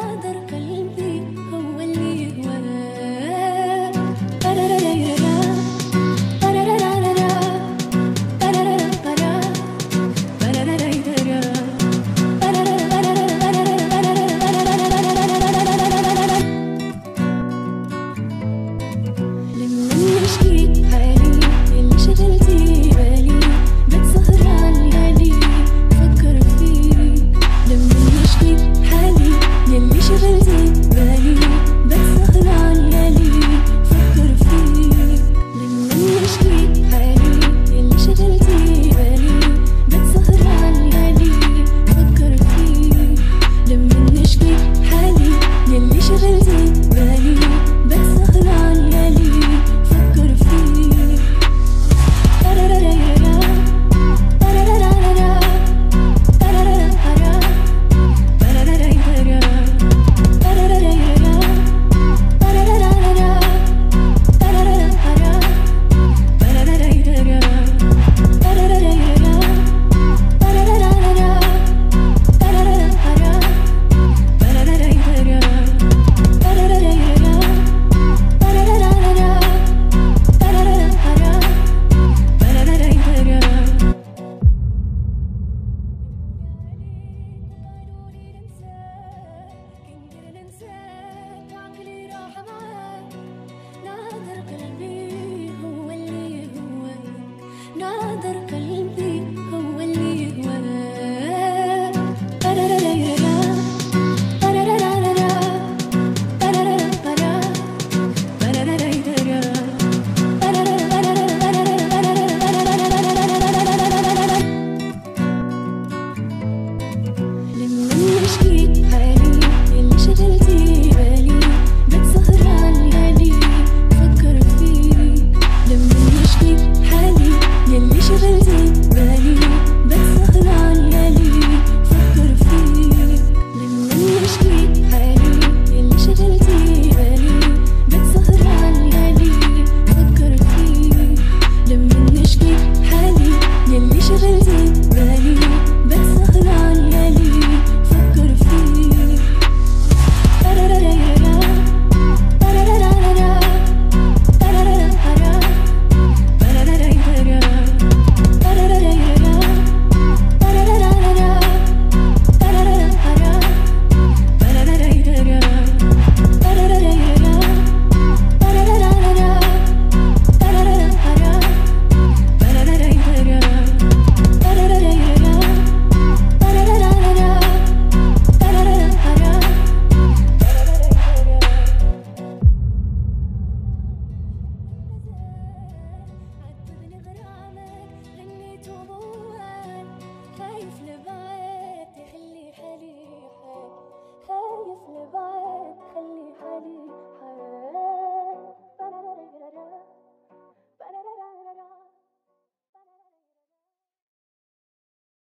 قادر